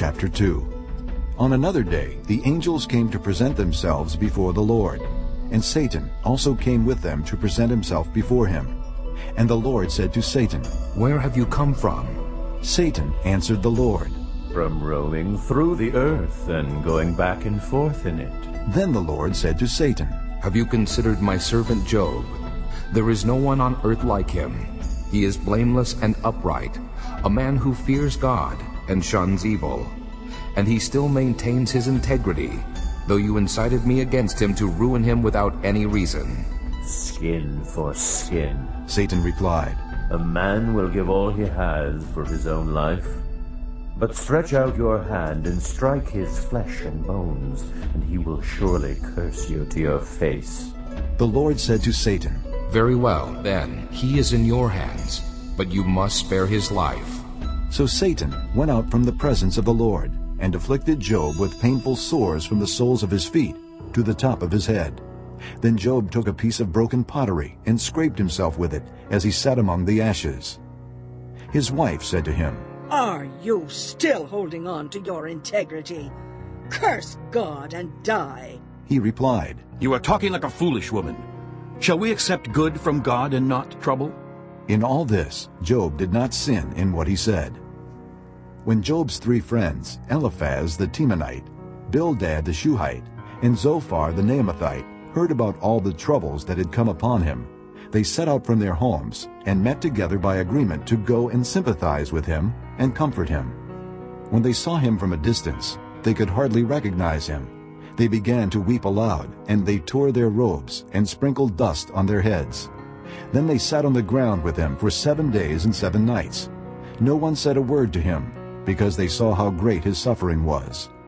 Chapter 2 On another day the angels came to present themselves before the Lord, and Satan also came with them to present himself before him. And the Lord said to Satan, Where have you come from? Satan answered the Lord. From roaming through the earth and going back and forth in it. Then the Lord said to Satan, Have you considered my servant Job? There is no one on earth like him. He is blameless and upright, a man who fears God and shuns evil. And he still maintains his integrity, though you incited me against him to ruin him without any reason. Skin for skin. Satan replied, A man will give all he has for his own life. But stretch out your hand and strike his flesh and bones, and he will surely curse you to your face. The Lord said to Satan, Very well, then, he is in your hands, but you must spare his life. So Satan went out from the presence of the Lord, and afflicted Job with painful sores from the soles of his feet to the top of his head. Then Job took a piece of broken pottery and scraped himself with it as he sat among the ashes. His wife said to him, Are you still holding on to your integrity? Curse God and die. He replied, You are talking like a foolish woman. Shall we accept good from God and not trouble? In all this, Job did not sin in what he said. When Job's three friends, Eliphaz the Temanite, Bildad the Shuhite, and Zophar the Naamathite, heard about all the troubles that had come upon him, they set out from their homes and met together by agreement to go and sympathize with him and comfort him. When they saw him from a distance, they could hardly recognize him. They began to weep aloud, and they tore their robes and sprinkled dust on their heads. Then they sat on the ground with him for seven days and seven nights. No one said a word to him, because they saw how great his suffering was.